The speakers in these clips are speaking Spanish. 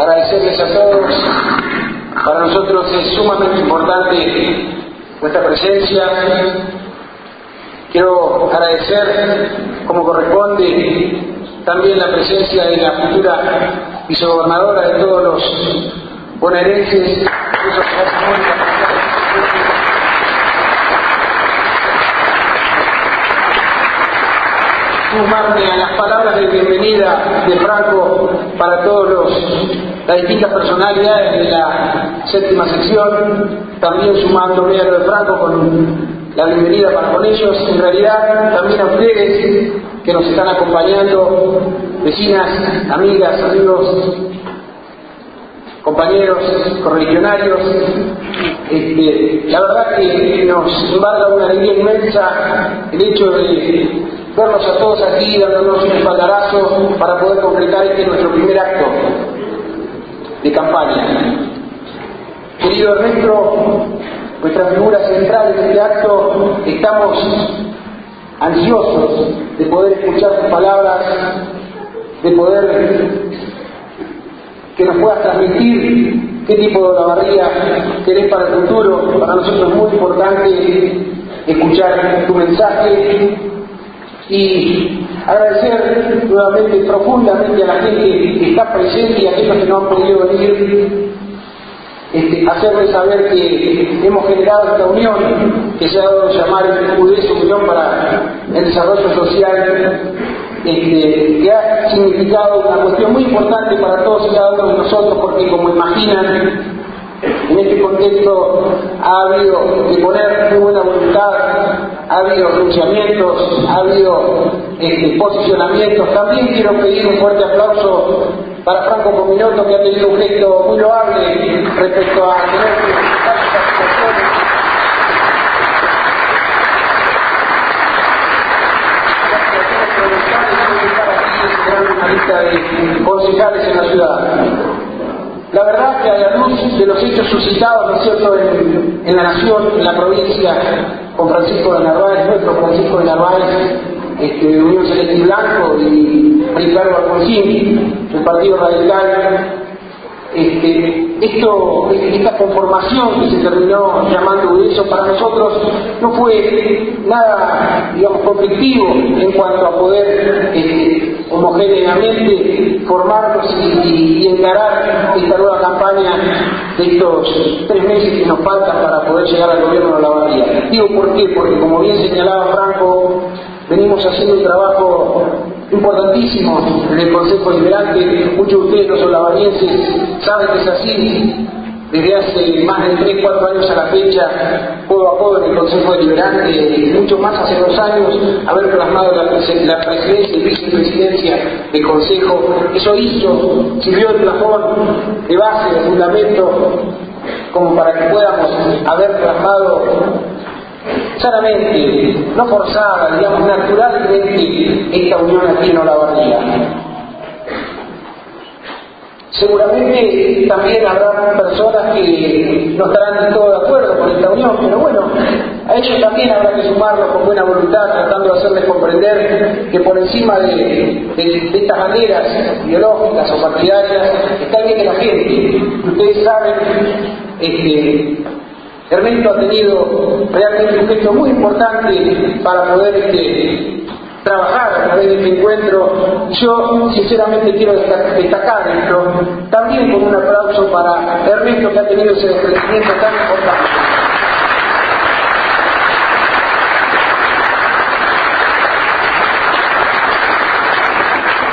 agradecerles a todos. Para nosotros es sumamente importante vuestra presencia. Quiero agradecer, como corresponde, también la presencia de la futura vicegobernadora de todos los bonaerenses. sumarme a las palabras de bienvenida de Franco para todos los las distintas personalidades de la séptima sección, también sumándome a lo de Franco con la bienvenida para con ellos, en realidad también a ustedes que nos están acompañando, vecinas, amigas, amigos, compañeros correligionarios. Este, la verdad que nos embarga una alegría inmensa el hecho de vernos a todos aquí, dándonos un espaldarazo para poder concretar este nuestro primer acto de campaña. Querido Ernesto, nuestra figura central en este acto, estamos ansiosos de poder escuchar tus palabras, de poder que nos puedas transmitir qué tipo de olavarría querés para el futuro. Para nosotros es muy importante escuchar tu mensaje y agradecer nuevamente profundamente a la gente que está presente y a aquellos que no han podido venir, este, hacerles saber que hemos generado esta unión que se ha dado a llamar el Unión para el Desarrollo Social, este, que ha significado una cuestión muy importante para todos y cada uno de nosotros, porque como imaginan, en este contexto ha habido que poner muy buena voluntad, ha habido pronunciamientos, ha habido este, posicionamientos. También quiero pedir un fuerte aplauso para Franco Cominoto, que ha tenido un gesto muy loable respecto a de concejales en la ciudad. La verdad que a la luz de los hechos suscitados, ¿no es cierto?, en, la nación, en la provincia, con Francisco de Narváez, nuestro Francisco de Narváez, este, Unión Celeste y Blanco y Ricardo Alfonsín, del Partido Radical, este, esta conformación que se terminó llamando eso para nosotros no fue nada, digamos, conflictivo en cuanto a poder este, homogéneamente formarnos y, encarar esta nueva campaña de estos tres meses que nos faltan para poder llegar al gobierno de la Bahía. Digo por qué, porque como bien señalaba Franco, venimos haciendo un trabajo importantísimo en el Consejo Liberante. Muchos de ustedes, los olavarenses, saben que es así. Desde hace más de 3, 4 años a la fecha, codo a codo en el Consejo Deliberante, mucho más hace dos años, haber plasmado la, la presidencia y vicepresidencia del Consejo. Eso hizo, sirvió de plafón, de base, de fundamento, como para que podamos haber plasmado sanamente, no forzada, digamos, naturalmente, esta unión aquí en Olavarría. Seguramente también habrá personas que no estarán del todo de acuerdo con esta unión, pero bueno, a ellos también habrá que sumarlos con buena voluntad, tratando de hacerles comprender que por encima de, estas banderas ideológicas o partidarias está bien que la gente. Ustedes saben este, Ernesto ha tenido realmente un gesto muy importante para poder este, trabajar a través de este encuentro. Yo sinceramente quiero destacar esto, también con un aplauso para Ernesto que ha tenido ese crecimiento tan importante.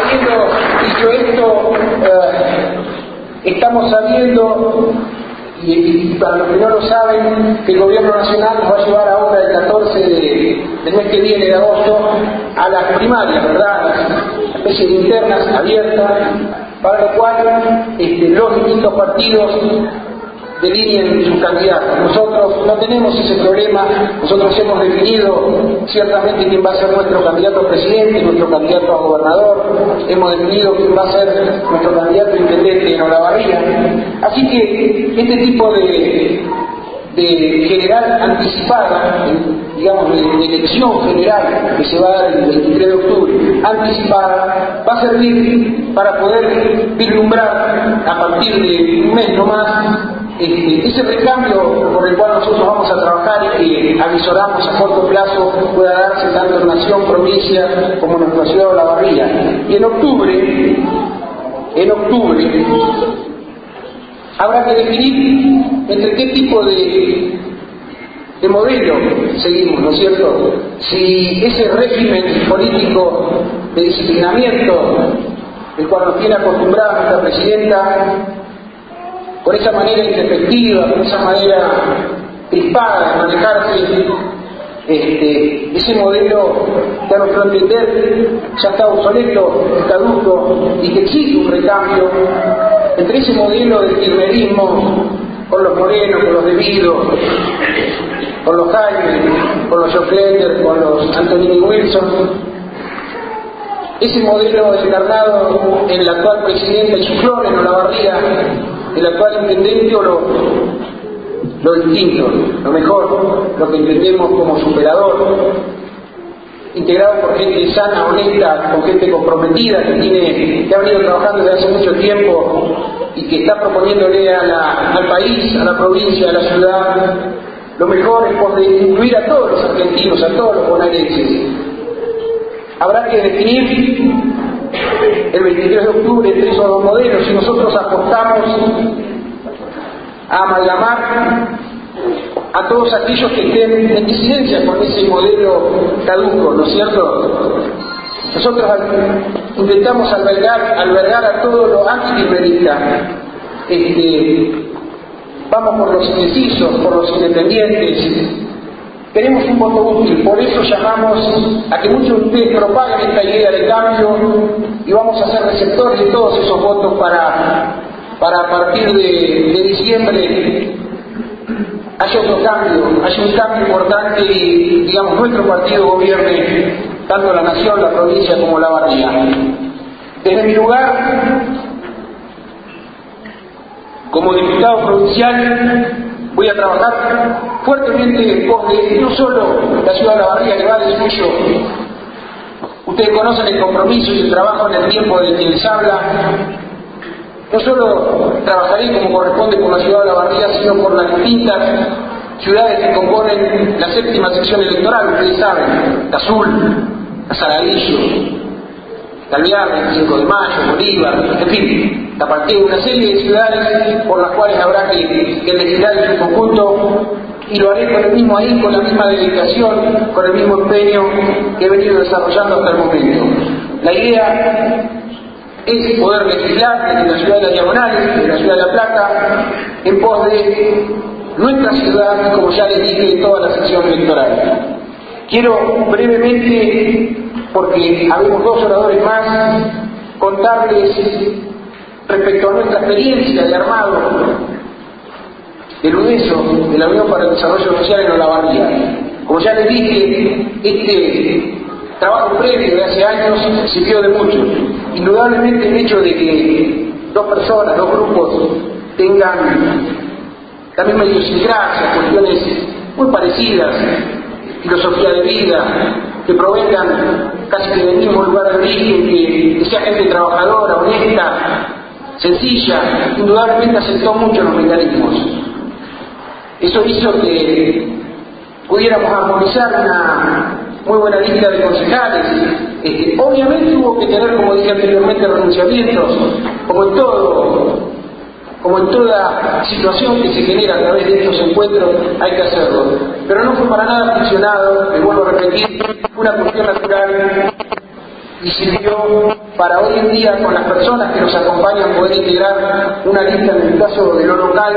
Habiendo dicho esto, eh, estamos sabiendo y, para los que no lo saben, que el gobierno nacional nos va a llevar ahora el 14 de, del mes que viene de agosto a las primarias, ¿verdad? Especie de internas abiertas, para lo cual este, los distintos partidos delineen sus candidatos. Nosotros no tenemos ese problema, nosotros hemos definido ciertamente quién va a ser nuestro candidato a presidente, nuestro candidato a gobernador, hemos definido quién va a ser nuestro candidato a intendente en Olavarría. Así que este tipo de, de general anticipada digamos, de, elección general que se va a dar el 23 de octubre, anticipada, va a servir para poder vislumbrar a partir de un mes no más este, ese recambio por el cual nosotros vamos a trabajar y que avisoramos a corto plazo pueda darse tanto en Nación, provincia como en nuestra ciudad de La Barría. Y en octubre, en octubre, habrá que definir entre qué tipo de de modelo seguimos, ¿no es cierto? Si ese régimen político de disciplinamiento, el cual nos tiene acostumbrada nuestra presidenta, por esa manera inefectiva, por esa manera crispada de manejarse, este, ese modelo que a nuestro entender ya está obsoleto, caduco y que existe un recambio entre ese modelo del kirchnerismo con los morenos, con los debidos, con los Jaime, con los Joe con los Anthony Wilson. Ese modelo encarnado en el actual presidente Chuflón, en Olavarría, el actual intendente o lo, distinto, lo mejor, lo que entendemos como superador, integrado por gente sana, honesta, con gente comprometida, que, tiene, que ha venido trabajando desde hace mucho tiempo y que está proponiéndole al país, a la provincia, a la ciudad, lo mejor es poder incluir a todos los argentinos, a todos los bonaerenses. Habrá que definir el 23 de octubre entre esos dos modelos. Y nosotros apostamos a amalgamar a todos aquellos que estén en disidencia con ese modelo caduco, ¿no es cierto? Nosotros intentamos albergar, a todos los antikirchneristas, este, vamos por los indecisos, por los independientes. Queremos un voto útil, por eso llamamos a que muchos de ustedes propaguen esta idea de cambio y vamos a ser receptores de todos esos votos para, para a partir de, diciembre haya otro cambio, haya un cambio importante y, digamos, nuestro partido gobierne tanto la nación, la provincia como la barriga. Desde mi lugar, como diputado provincial voy a trabajar fuertemente de no solo la ciudad de La Barriga que va de suyo, ustedes conocen el compromiso y el trabajo en el tiempo de quien les habla, no solo trabajaré como corresponde por la ciudad de La Barriga, sino por las distintas ciudades que componen la séptima sección electoral, ustedes saben, Azul, Azaradillo, Calviar, 25 de Mayo, Bolívar, en fin, Tapalqué, una serie de ciudades por las cuales habrá que, que legislar en su conjunto y lo haré con el mismo ahí, con la misma dedicación, con el mismo empeño que he venido desarrollando hasta el momento. La idea es poder legislar desde la ciudad de la Diagonal, desde la ciudad de La Plata, en pos de nuestra ciudad, como ya les dije en toda la sección electoral. Quiero brevemente porque habemos dos oradores más, contarles respecto a nuestra experiencia de armado del UNESO, de la Unión para el Desarrollo Social en Olavarría. Como ya les dije, este trabajo previo de hace años sirvió de mucho. Indudablemente el hecho de que dos personas, dos grupos tengan la misma idiosincrasia, cuestiones muy parecidas, filosofía de vida, que provengan casi del mismo lugar de origen, que, sea gente trabajadora, honesta, sencilla, indudablemente aceptó mucho los mecanismos. Eso hizo que pudiéramos armonizar una muy buena lista de concejales. Este, obviamente hubo que tener, como dije anteriormente, renunciamientos, como en todo como en toda situación que se genera a través de estos encuentros, hay que hacerlo. Pero no fue para nada funcionado, me vuelvo a repetir, una cuestión natural y sirvió para hoy en día con las personas que nos acompañan poder integrar una lista en el caso de lo local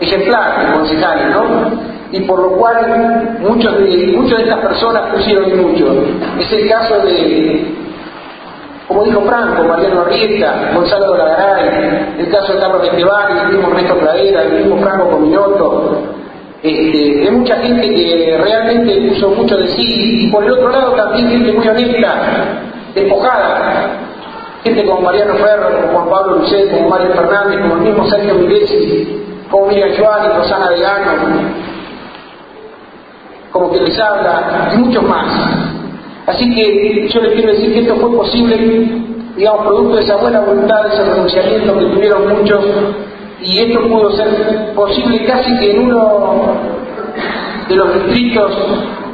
ejemplar de concejales, ¿no? Y por lo cual muchos de, muchas de estas personas pusieron mucho. Es el caso de como dijo Franco, Mariano Arrieta, Gonzalo Lagaray, el caso de Carlos Esteban, el mismo Ernesto Pradera, el mismo Franco Cominoto, este, de mucha gente que realmente puso mucho de sí, y por el otro lado también gente muy honesta, despojada, gente como Mariano Ferro, como Juan Pablo Lucet, como Mario Fernández, como el mismo Sergio Milesi, como Miriam Joan Rosana Degano, como que les habla, y muchos más. Así que yo les quiero decir que esto fue posible, digamos, producto de esa buena voluntad, de ese pronunciamiento que tuvieron muchos, y esto pudo ser posible casi que en uno de los distritos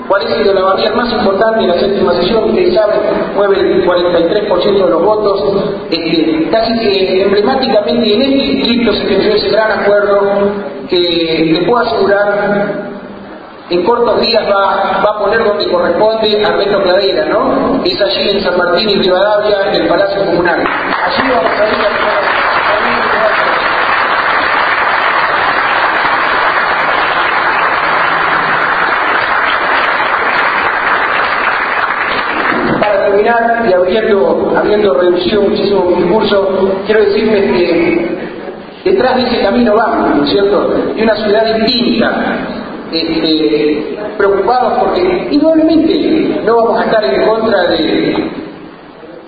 ¿Cuál ha sido la barrera más importante de la séptima sesión? Ustedes saben, mueve el 43% de los votos. Este, casi que emblemáticamente en este distrito se generó ese gran acuerdo que le puedo asegurar en cortos días va, va, a poner donde corresponde a Reto Cladera, ¿no? Es allí en San Martín y Rivadavia, en el Palacio Comunal. Allí vamos a ir a y habiendo, habiendo reducido muchísimo mi discurso, quiero decirles que detrás de ese camino vamos, ¿no es cierto? Y una ciudad distinta, este, preocupados porque indudablemente no vamos a estar en contra de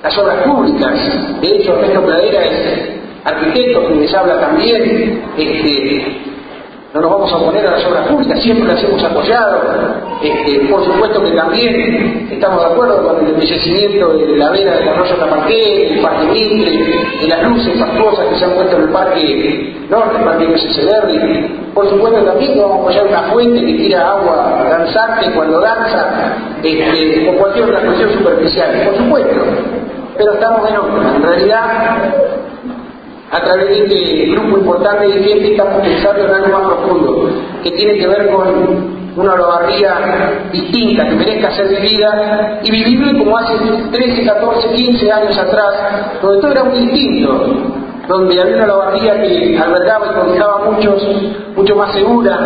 las obras públicas. De hecho, Ernesto Pradera es arquitecto, que les habla también, este, no nos vamos a oponer a las obras públicas, siempre las hemos apoyado. Este, por supuesto que también estamos de acuerdo con el embellecimiento de la vena del arroyo Tapaqué, el parque Mitre, de las luces fastuosas que se han puesto en el parque norte, el parque Verde. Por supuesto también vamos a apoyar una fuente que tira agua danzante cuando danza, este, o cualquier otra cuestión superficial, por supuesto. Pero estamos en otra. En realidad, a través de este grupo importante de gente estamos pensando en algo más profundo, que tiene que ver con una olavarría distinta, que merezca ser vivida y vivible como hace 13, 14, 15 años atrás, donde todo era muy distinto, donde había una olavarría que albergaba y cobijaba muchos, mucho más segura,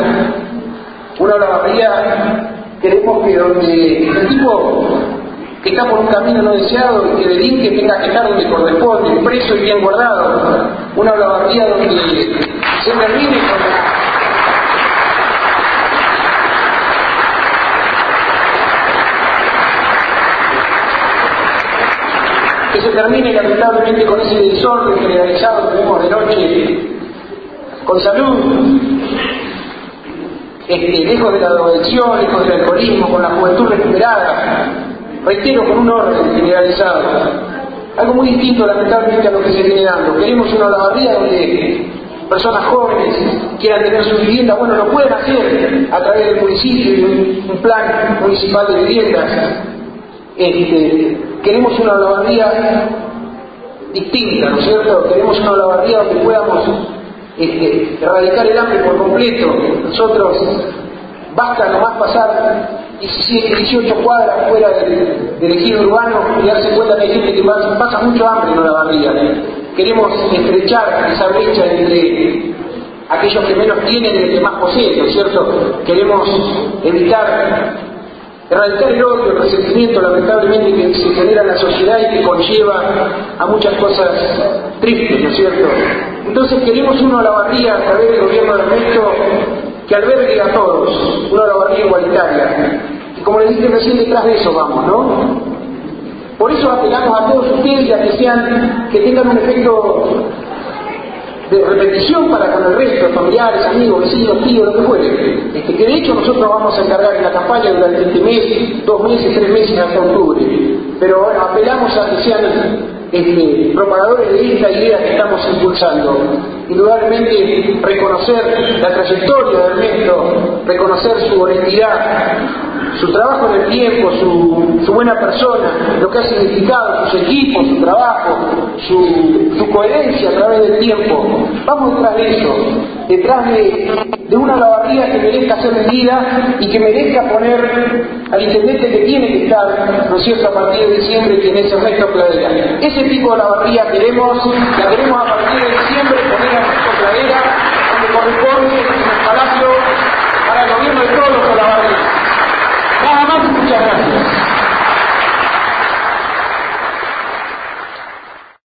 una olavarría queremos que donde el tipo que está por un camino no deseado y que tenga que estar donde corresponde, preso y bien guardado, una olavarría donde se termine con la... se termine lamentablemente con ese desorden generalizado que tenemos de noche, con salud, este, lejos de la drogadicción, lejos del alcoholismo, con la juventud recuperada, reitero, con un orden generalizado. Algo muy distinto, lamentablemente, a lo que se viene dando. Queremos una olavarría donde personas jóvenes quieran tener su vivienda, bueno, lo pueden hacer a través del municipio y un, plan municipal de viviendas. Este, queremos una olavarría distinta, ¿no es cierto? Queremos una olavarría donde podamos este, erradicar el hambre por completo. Nosotros basta nomás pasar 17, 18 cuadras fuera del, ejido urbano y darse cuenta que hay gente que pasa, mucho hambre en la barriga. Queremos estrechar esa brecha entre aquellos que menos tienen y el que más poseen, ¿no es cierto? Queremos evitar, erradicar el odio, el resentimiento lamentablemente que se genera en la sociedad y que conlleva a muchas cosas tristes, ¿no es cierto? Entonces queremos uno a la barriga a través del gobierno de Ernesto que albergue a todos, una lavandería igualitaria. Y como les dije recién, detrás de eso vamos, ¿no? Por eso apelamos a todos ustedes a que sean, que tengan un efecto de repetición para con el resto, familiares, amigos, vecinos, tíos, lo que fuere. Este, que de hecho nosotros vamos a encargar en la campaña durante este mes, dos meses, tres meses hasta octubre. Pero apelamos a que sean este, propagadores de esta idea que estamos impulsando. Indudablemente reconocer la trayectoria de Ernesto, reconocer su honestidad, su trabajo en el tiempo, su, buena persona, lo que ha significado, sus equipos, su trabajo, su, coherencia a través del tiempo. Vamos detrás de eso, detrás de, de una lavarría que merezca ser vendida y que merezca poner al intendente que tiene que estar, ¿no es cierto?, a partir de diciembre, que en ese resto Pladera. Ese tipo de lavarría queremos, la queremos a partir de diciembre poner a nuestro Pladera donde corresponde